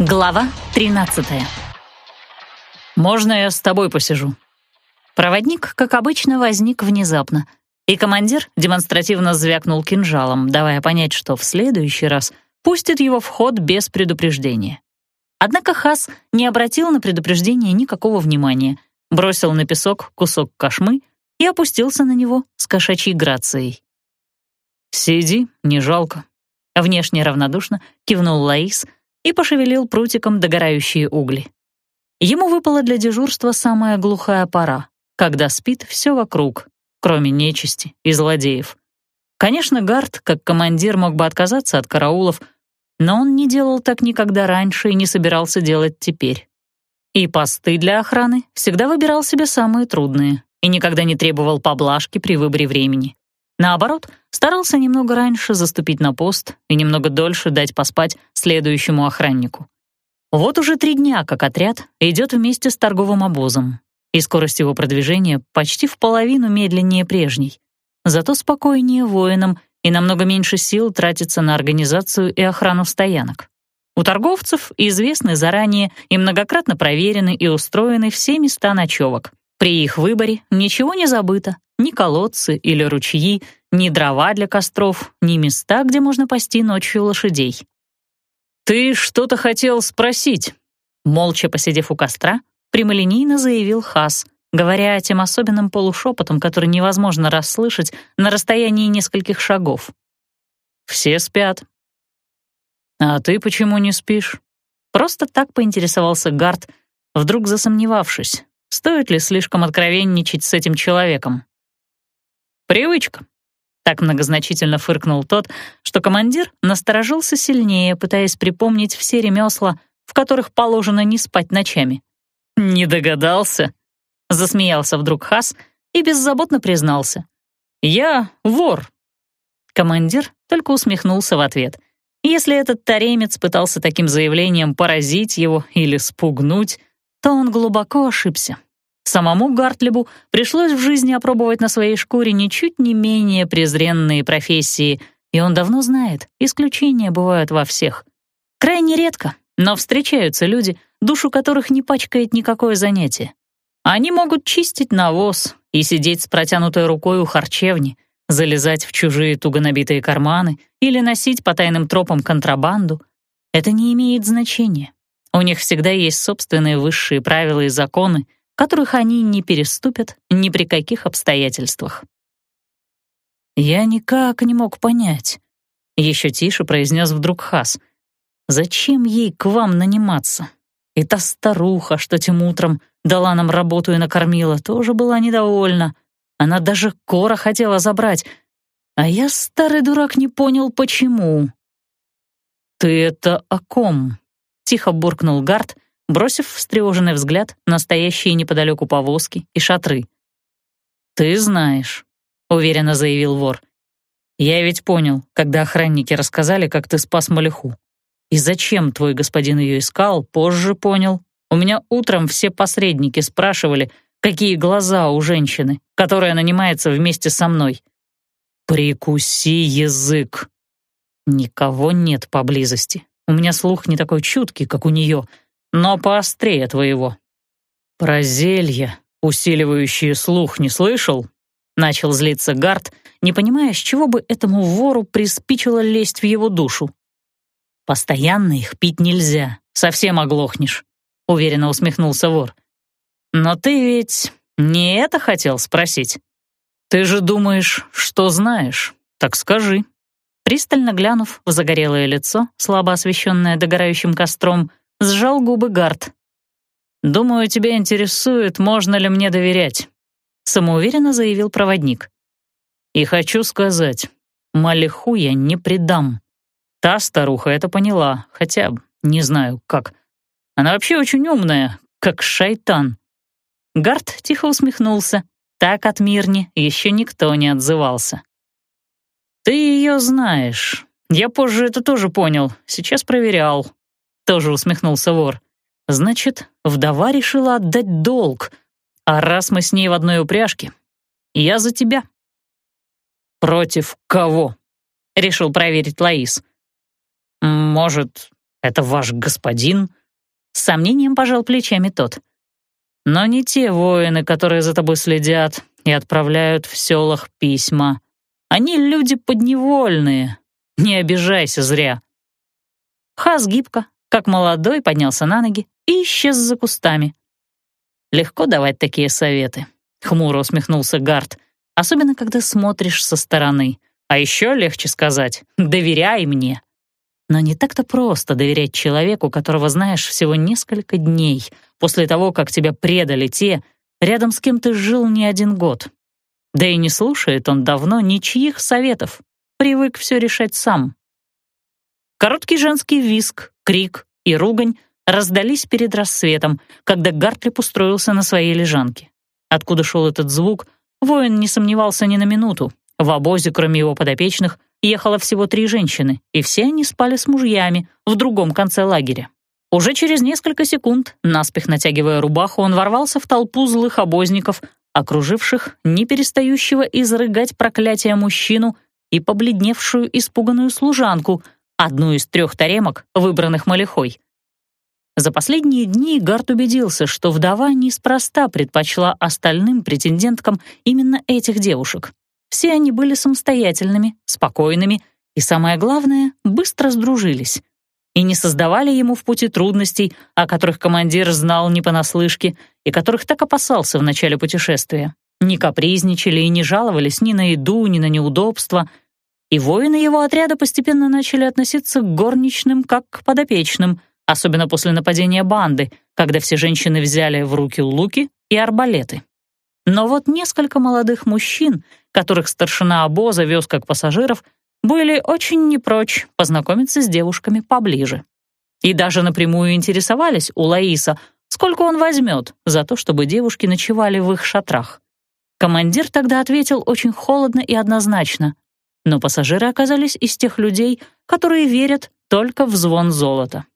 Глава 13 «Можно я с тобой посижу?» Проводник, как обычно, возник внезапно, и командир демонстративно звякнул кинжалом, давая понять, что в следующий раз пустит его в ход без предупреждения. Однако Хас не обратил на предупреждение никакого внимания, бросил на песок кусок кошмы и опустился на него с кошачьей грацией. «Сиди, не жалко», — внешне равнодушно кивнул Лаис — и пошевелил прутиком догорающие угли. Ему выпала для дежурства самая глухая пора, когда спит все вокруг, кроме нечисти и злодеев. Конечно, Гард, как командир, мог бы отказаться от караулов, но он не делал так никогда раньше и не собирался делать теперь. И посты для охраны всегда выбирал себе самые трудные и никогда не требовал поблажки при выборе времени. Наоборот, старался немного раньше заступить на пост и немного дольше дать поспать следующему охраннику. Вот уже три дня, как отряд идет вместе с торговым обозом, и скорость его продвижения почти в половину медленнее прежней. Зато спокойнее воинам и намного меньше сил тратится на организацию и охрану стоянок. У торговцев известны заранее и многократно проверены и устроены все места ночевок. При их выборе ничего не забыто, ни колодцы или ручьи, ни дрова для костров, ни места, где можно пасти ночью лошадей. «Ты что-то хотел спросить?» Молча посидев у костра, прямолинейно заявил Хас, говоря тем особенным полушепотом, который невозможно расслышать на расстоянии нескольких шагов. «Все спят». «А ты почему не спишь?» Просто так поинтересовался Гард, вдруг засомневавшись, стоит ли слишком откровенничать с этим человеком. «Привычка», — так многозначительно фыркнул тот, что командир насторожился сильнее, пытаясь припомнить все ремесла, в которых положено не спать ночами. «Не догадался?» — засмеялся вдруг Хас и беззаботно признался. «Я вор». Командир только усмехнулся в ответ. Если этот таремец пытался таким заявлением поразить его или спугнуть, то он глубоко ошибся. Самому Гартлебу пришлось в жизни опробовать на своей шкуре ничуть не менее презренные профессии, и он давно знает, исключения бывают во всех. Крайне редко, но встречаются люди, душу которых не пачкает никакое занятие. Они могут чистить навоз и сидеть с протянутой рукой у харчевни, залезать в чужие туго набитые карманы или носить по тайным тропам контрабанду. Это не имеет значения. У них всегда есть собственные высшие правила и законы, которых они не переступят ни при каких обстоятельствах. «Я никак не мог понять», — еще тише произнес вдруг Хас. «Зачем ей к вам наниматься? И та старуха, что тем утром дала нам работу и накормила, тоже была недовольна. Она даже кора хотела забрать. А я, старый дурак, не понял, почему». «Ты это о ком?» — тихо буркнул Гард, бросив встревоженный взгляд на стоящие неподалеку повозки и шатры. «Ты знаешь», — уверенно заявил вор. «Я ведь понял, когда охранники рассказали, как ты спас Малиху. И зачем твой господин ее искал, позже понял. У меня утром все посредники спрашивали, какие глаза у женщины, которая нанимается вместе со мной. Прикуси язык. Никого нет поблизости. У меня слух не такой чуткий, как у нее — но поострее твоего. Про зелья, усиливающие слух, не слышал? Начал злиться Гард, не понимая, с чего бы этому вору приспичило лезть в его душу. «Постоянно их пить нельзя, совсем оглохнешь», — уверенно усмехнулся вор. «Но ты ведь не это хотел спросить? Ты же думаешь, что знаешь, так скажи». Пристально глянув в загорелое лицо, слабо освещенное догорающим костром, — Сжал губы Гард. «Думаю, тебя интересует, можно ли мне доверять», — самоуверенно заявил проводник. «И хочу сказать, Малиху я не предам. Та старуха это поняла, хотя не знаю как. Она вообще очень умная, как шайтан». Гард тихо усмехнулся. Так от Мирни еще никто не отзывался. «Ты ее знаешь. Я позже это тоже понял. Сейчас проверял. Тоже усмехнулся вор. Значит, вдова решила отдать долг. А раз мы с ней в одной упряжке, я за тебя. Против кого? Решил проверить Лаис. Может, это ваш господин?» С сомнением пожал плечами тот. «Но не те воины, которые за тобой следят и отправляют в селах письма. Они люди подневольные. Не обижайся зря». Хас гибко, как молодой, поднялся на ноги и исчез за кустами. «Легко давать такие советы», — хмуро усмехнулся Гард, особенно когда смотришь со стороны. А еще легче сказать «доверяй мне». Но не так-то просто доверять человеку, которого знаешь всего несколько дней, после того, как тебя предали те, рядом с кем ты жил не один год. Да и не слушает он давно ничьих советов, привык все решать сам. Короткий женский виск, крик и ругань раздались перед рассветом, когда Гартлип устроился на своей лежанке. Откуда шел этот звук, воин не сомневался ни на минуту. В обозе, кроме его подопечных, ехало всего три женщины, и все они спали с мужьями в другом конце лагеря. Уже через несколько секунд, наспех натягивая рубаху, он ворвался в толпу злых обозников, окруживших не перестающего изрыгать проклятие мужчину и побледневшую испуганную служанку, одну из трех таремок, выбранных Малихой. За последние дни Гард убедился, что вдова неспроста предпочла остальным претенденткам именно этих девушек. Все они были самостоятельными, спокойными и, самое главное, быстро сдружились. И не создавали ему в пути трудностей, о которых командир знал не понаслышке и которых так опасался в начале путешествия. Не капризничали и не жаловались ни на еду, ни на неудобства. И воины его отряда постепенно начали относиться к горничным как к подопечным, особенно после нападения банды, когда все женщины взяли в руки луки и арбалеты. Но вот несколько молодых мужчин, которых старшина обоза вез как пассажиров, были очень не прочь познакомиться с девушками поближе. И даже напрямую интересовались у Лаиса, сколько он возьмет за то, чтобы девушки ночевали в их шатрах. Командир тогда ответил очень холодно и однозначно, но пассажиры оказались из тех людей, которые верят только в звон золота.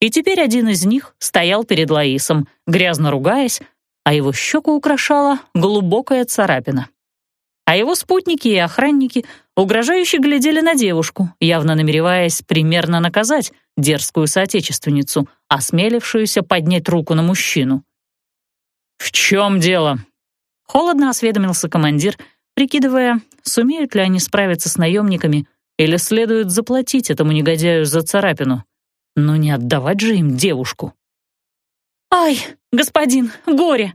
И теперь один из них стоял перед Лаисом, грязно ругаясь, а его щеку украшала глубокая царапина. А его спутники и охранники угрожающе глядели на девушку, явно намереваясь примерно наказать дерзкую соотечественницу, осмелившуюся поднять руку на мужчину. «В чем дело?» — холодно осведомился командир, прикидывая, сумеют ли они справиться с наемниками или следует заплатить этому негодяю за царапину. Но не отдавать же им девушку. «Ай, господин, горе!»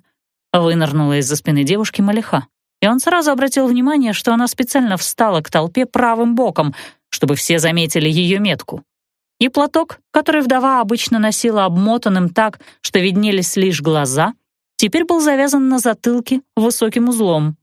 Вынырнула из-за спины девушки Малиха, и он сразу обратил внимание, что она специально встала к толпе правым боком, чтобы все заметили ее метку. И платок, который вдова обычно носила обмотанным так, что виднелись лишь глаза, теперь был завязан на затылке высоким узлом.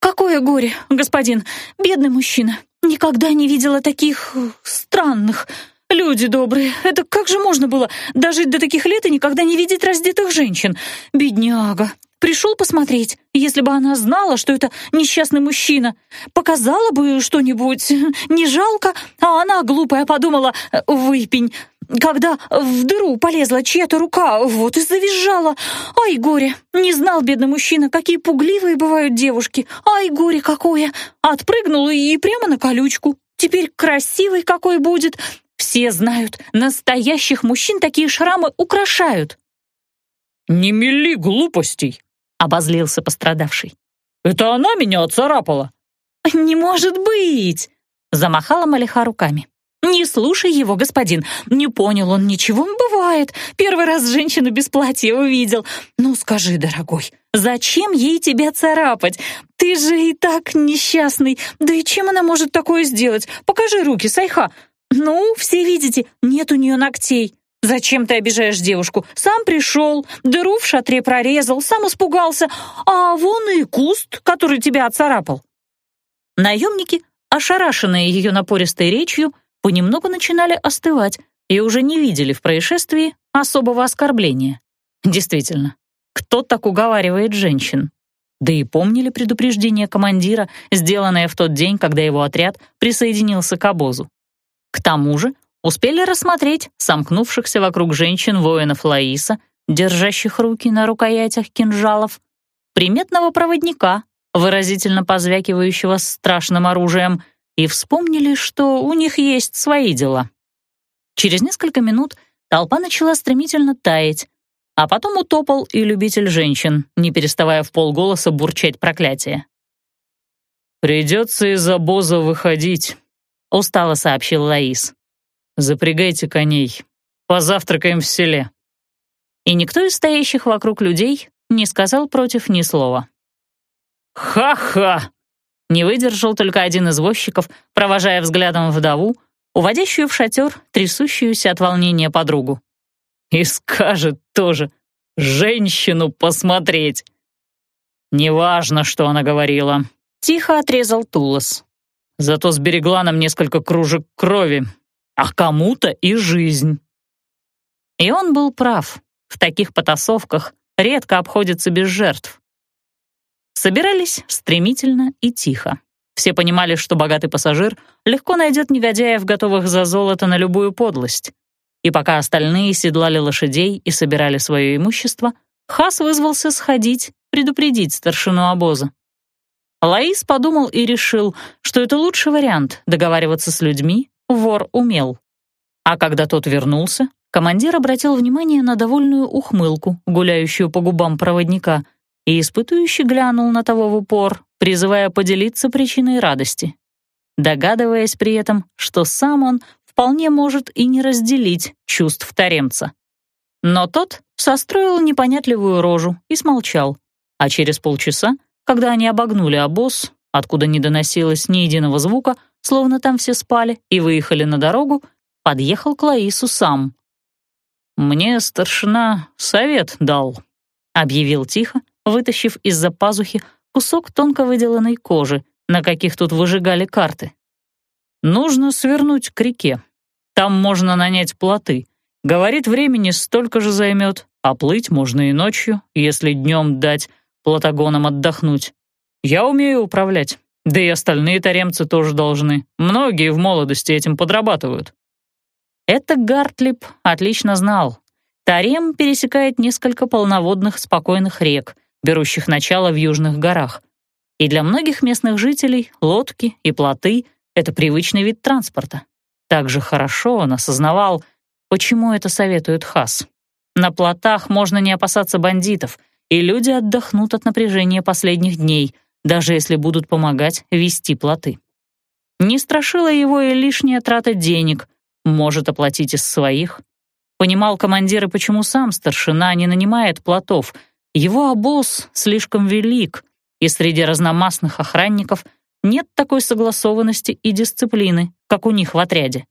«Какое горе, господин! Бедный мужчина! Никогда не видела таких... Э, странных!» «Люди добрые, это как же можно было дожить до таких лет и никогда не видеть раздетых женщин? Бедняга! Пришел посмотреть, если бы она знала, что это несчастный мужчина. Показала бы что-нибудь, не жалко, а она, глупая, подумала, выпень. Когда в дыру полезла чья-то рука, вот и завизжала. Ай, горе, не знал бедный мужчина, какие пугливые бывают девушки. Ай, горе какое! Отпрыгнул и прямо на колючку. Теперь красивый какой будет, все знают, настоящих мужчин такие шрамы украшают». «Не мели глупостей!» — обозлился пострадавший. «Это она меня оцарапала!» «Не может быть!» — замахала Малиха руками. «Не слушай его, господин. Не понял он ничего, бывает. Первый раз женщину без платья увидел. Ну, скажи, дорогой, зачем ей тебя царапать? Ты же и так несчастный. Да и чем она может такое сделать? Покажи руки, Сайха. «Ну, все видите, нет у нее ногтей. Зачем ты обижаешь девушку? Сам пришел, дыру в шатре прорезал, сам испугался, а вон и куст, который тебя оцарапал». Наемники, ошарашенные ее напористой речью, понемногу начинали остывать и уже не видели в происшествии особого оскорбления. Действительно, кто так уговаривает женщин? Да и помнили предупреждение командира, сделанное в тот день, когда его отряд присоединился к обозу. К тому же успели рассмотреть сомкнувшихся вокруг женщин воинов Лаиса, держащих руки на рукоятях кинжалов, приметного проводника, выразительно позвякивающего страшным оружием, и вспомнили, что у них есть свои дела. Через несколько минут толпа начала стремительно таять, а потом утопал и любитель женщин, не переставая в полголоса бурчать проклятие. «Придется из обоза выходить», — устало сообщил Лаис. «Запрягайте коней. Позавтракаем в селе». И никто из стоящих вокруг людей не сказал против ни слова. «Ха-ха!» — не выдержал только один из возчиков, провожая взглядом вдову, уводящую в шатер трясущуюся от волнения подругу. «И скажет тоже, женщину посмотреть!» «Неважно, что она говорила», — тихо отрезал Тулос. «Зато сберегла нам несколько кружек крови, а кому-то и жизнь». И он был прав. В таких потасовках редко обходится без жертв. Собирались стремительно и тихо. Все понимали, что богатый пассажир легко найдет негодяев, готовых за золото на любую подлость. И пока остальные седлали лошадей и собирали свое имущество, Хас вызвался сходить, предупредить старшину обоза. Лаис подумал и решил, что это лучший вариант — договариваться с людьми, вор умел. А когда тот вернулся, командир обратил внимание на довольную ухмылку, гуляющую по губам проводника, и испытующий глянул на того в упор, призывая поделиться причиной радости, догадываясь при этом, что сам он вполне может и не разделить чувств таремца. Но тот состроил непонятливую рожу и смолчал, а через полчаса, когда они обогнули обоз, откуда не доносилось ни единого звука, словно там все спали, и выехали на дорогу, подъехал к Лаису сам. «Мне старшина совет дал», — объявил тихо, вытащив из-за пазухи кусок тонко выделанной кожи, на каких тут выжигали карты. «Нужно свернуть к реке. Там можно нанять плоты. Говорит, времени столько же займет, а плыть можно и ночью, если днем дать платогонам отдохнуть. Я умею управлять, да и остальные таремцы тоже должны. Многие в молодости этим подрабатывают». Это Гартлип отлично знал. Тарем пересекает несколько полноводных спокойных рек — берущих начало в южных горах. И для многих местных жителей лодки и плоты — это привычный вид транспорта. Также хорошо он осознавал, почему это советует Хас. На плотах можно не опасаться бандитов, и люди отдохнут от напряжения последних дней, даже если будут помогать вести плоты. Не страшила его и лишняя трата денег, может оплатить из своих. Понимал командир почему сам старшина не нанимает плотов — его обоз слишком велик, и среди разномастных охранников нет такой согласованности и дисциплины, как у них в отряде.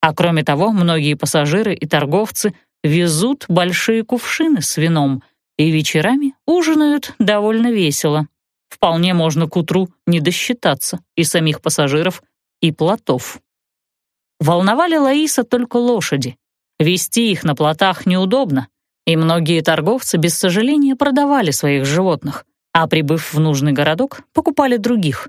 А кроме того, многие пассажиры и торговцы везут большие кувшины с вином и вечерами ужинают довольно весело. Вполне можно к утру не досчитаться и самих пассажиров, и плотов. Волновали Лаиса только лошади. Вести их на плотах неудобно, и многие торговцы без сожаления продавали своих животных, а прибыв в нужный городок, покупали других.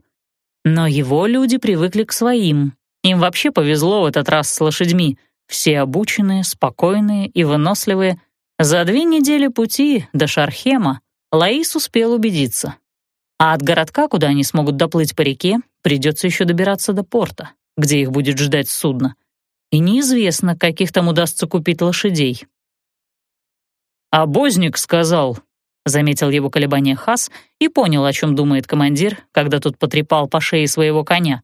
Но его люди привыкли к своим. Им вообще повезло в этот раз с лошадьми. Все обученные, спокойные и выносливые. За две недели пути до Шархема Лаис успел убедиться. А от городка, куда они смогут доплыть по реке, придется еще добираться до порта, где их будет ждать судно. И неизвестно, каких там удастся купить лошадей. «Обозник сказал», — заметил его колебание Хас и понял, о чем думает командир, когда тот потрепал по шее своего коня.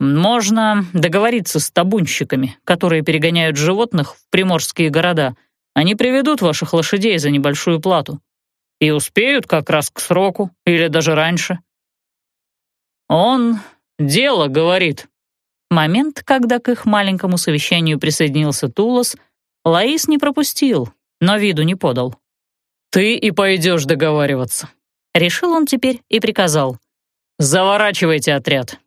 «Можно договориться с табунщиками, которые перегоняют животных в приморские города. Они приведут ваших лошадей за небольшую плату. И успеют как раз к сроку, или даже раньше». «Он дело говорит». Момент, когда к их маленькому совещанию присоединился Тулос, Лаис не пропустил, но виду не подал. «Ты и пойдешь договариваться», — решил он теперь и приказал. «Заворачивайте отряд».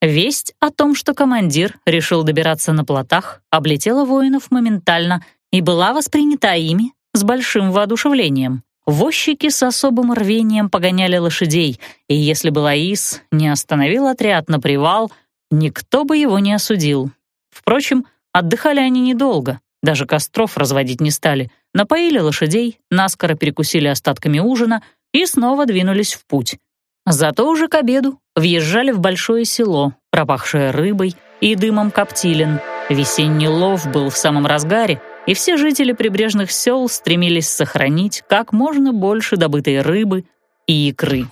Весть о том, что командир решил добираться на плотах, облетела воинов моментально и была воспринята ими с большим воодушевлением. Возчики с особым рвением погоняли лошадей, и если бы Лаис не остановил отряд на привал, никто бы его не осудил. Впрочем, отдыхали они недолго. Даже костров разводить не стали. Напоили лошадей, наскоро перекусили остатками ужина и снова двинулись в путь. Зато уже к обеду въезжали в большое село, пропахшее рыбой и дымом коптилин — Весенний лов был в самом разгаре, и все жители прибрежных сел стремились сохранить как можно больше добытой рыбы и икры.